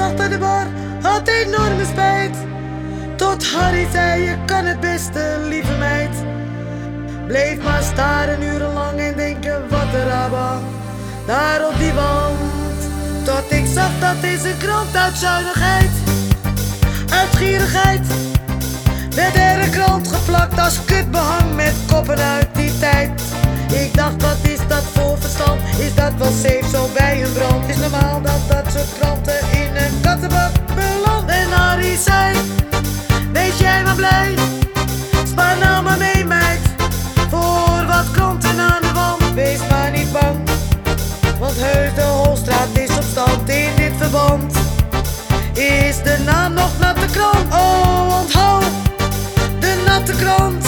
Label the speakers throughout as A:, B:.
A: achter de bar, had enorme spijt. Tot Harry zei, je kan het beste, lieve meid. Bleef maar staren urenlang en denken, wat een rabba. Daar op die wand, tot ik zag dat deze krant uit zuinigheid, uit gierigheid, werd er een krant geplakt als kutbehang met koppen uit Harry zei, wees jij maar blij, spaar nou maar mee meid, voor wat kranten aan de wand. Wees maar niet bang, want heus de Holstraat is op stand in dit verband. Is de naam nog natte krant? Oh, onthoud de natte krant.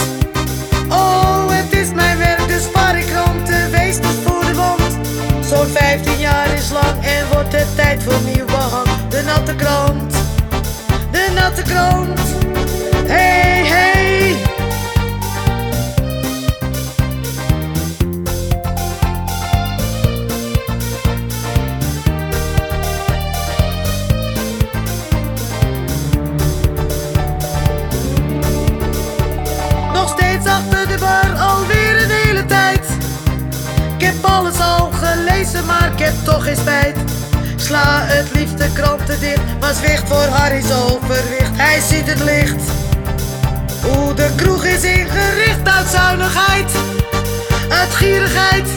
A: Oh, het is mijn werk, dus spaar ik kranten, wees dus voor de wand. Zo'n 15 jaar is lang en wordt het tijd voor nieuw behang. De natte krant, de hey. Nog steeds achter de bar, alweer een hele tijd. Ik heb alles al gelezen, maar ik heb toch geen spijt. Sla het liefst de kranten dicht, maar zwicht voor Harry's overwicht. Hij ziet het licht. Hoe de kroeg is ingericht uit zuinigheid, uit gierigheid.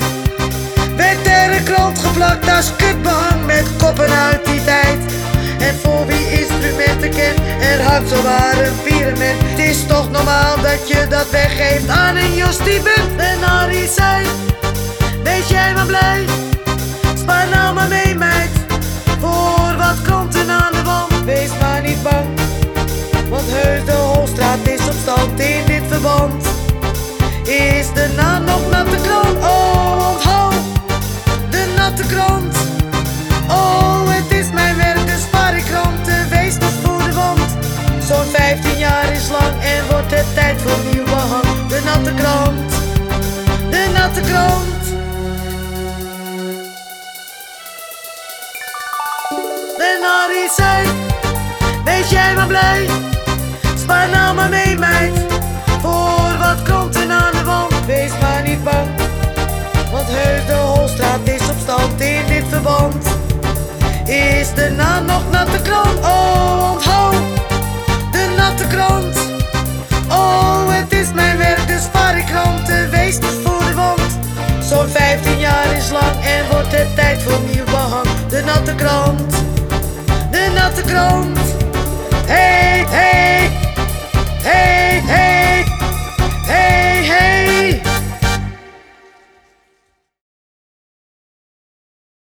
A: Werd er een krant geplakt als kutbehang met koppen uit die tijd. En voor wie instrumenten kent, er hangt zowaar een pyramid. Het is toch normaal dat je dat weggeeft aan een Jos die bent. En Harry zei, wees jij maar blij, spaar nou maar mee meid. De natte krant. En Harry zei, wees jij maar blij, spaar nou maar mee meid. Voor wat kranten aan de wand, wees maar niet bang. Want heus de Holstraat is op stand in dit verband. Is de naam nog natte krant? Oh, Zo'n 15 jaar is lang en wordt het tijd voor nieuw behang. De natte krant, de natte krant.